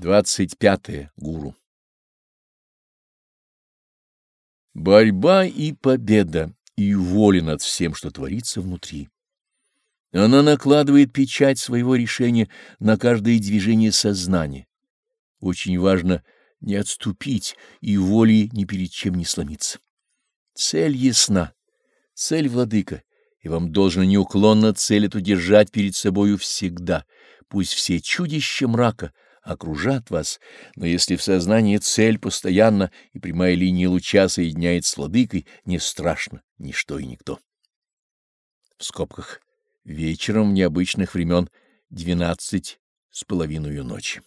25. Гуру. Борьба и победа, и воля над всем, что творится внутри. Она накладывает печать своего решения на каждое движение сознания. Очень важно не отступить и волей ни перед чем не сломиться. Цель ясна, цель владыка, и вам должно неуклонно цель эту держать перед собою всегда. Пусть все чудища мрака окружат вас, но если в сознании цель постоянно и прямая линия луча соединяет с владыкой, не страшно ничто и никто. В скобках. Вечером необычных времен двенадцать с половиной ночи.